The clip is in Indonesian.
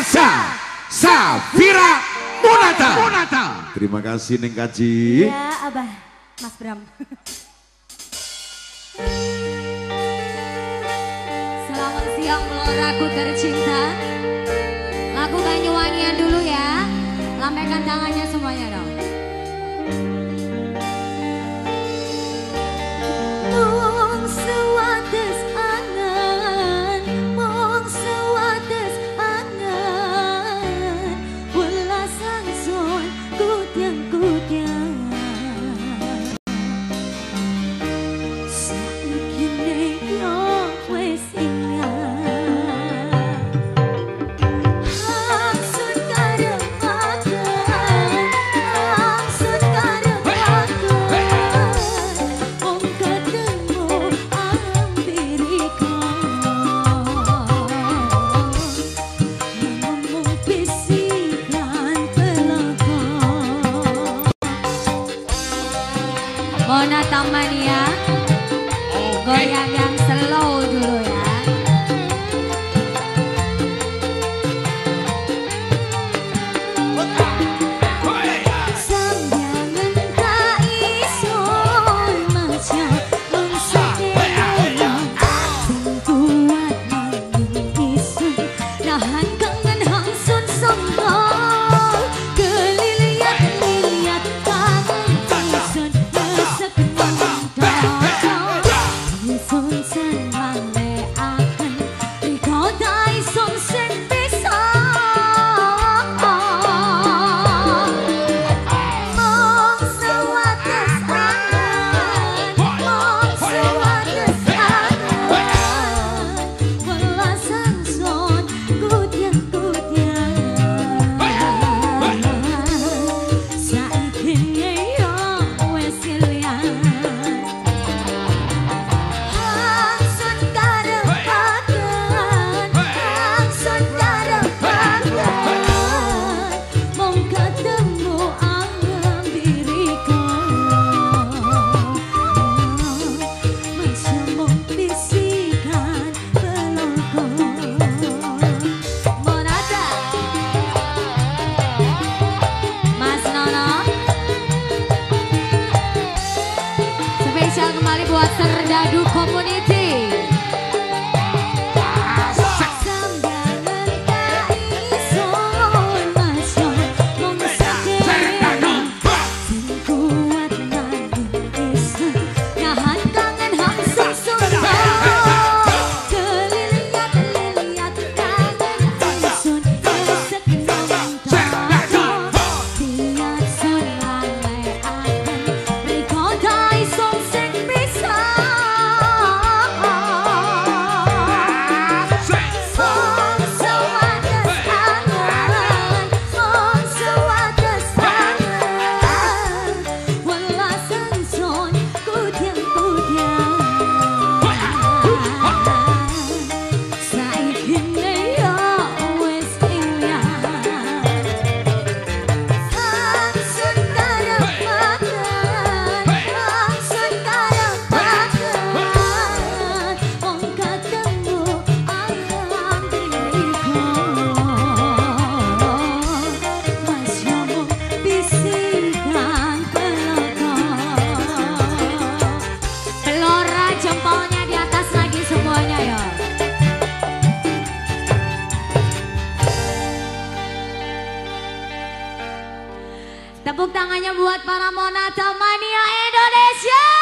Elsa Safira Munata. Munata. Terima kasih Neng Kaji. Ya, Abah. Mas Bram. Selamat siang meloraku tercinta. Lakukan nyuanya dulu ya. Lambaikan tangannya semuanya dong. Jonathan Mania. Goyang yang slow dulu ya. sekali buat Serdadu Community. jempolnya di atas lagi semuanya ya. Tepuk tangannya buat para Monata Mania Indonesia.